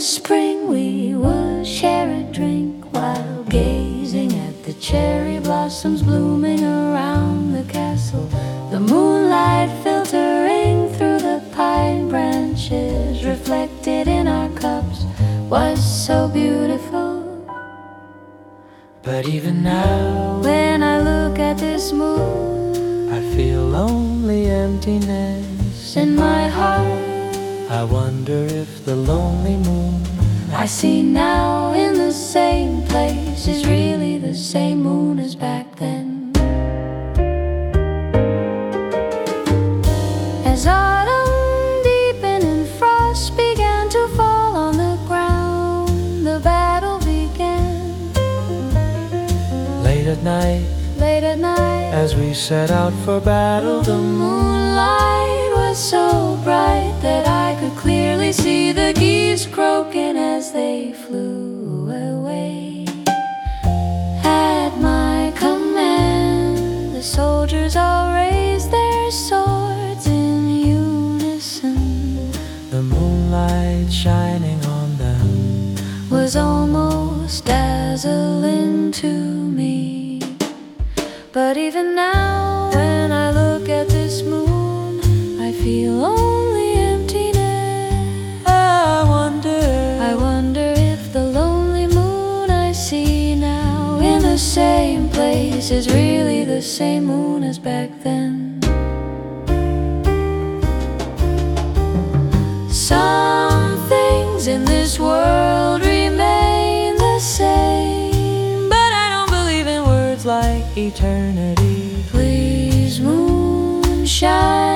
spring we would share a drink while gazing at the cherry blossoms blooming around the castle. The moonlight filtering through the pine branches, reflected in our cups, was so beautiful. But even now, when I look at this moon, I feel lonely emptiness in my heart. I wonder if the lonely moon I see now in the same place is really the same moon as back then. As autumn deepened and frost began to fall on the ground, the battle began. late at night Late at night, as we set out for battle. the moonlight flew away. At my command, the soldiers all raised their swords in unison. The moonlight shining on them. Was almost dazzling to me. But even now, same place is really the same moon as back then. Some things in this world remain the same, but I don't believe in words like eternity. please moonshine.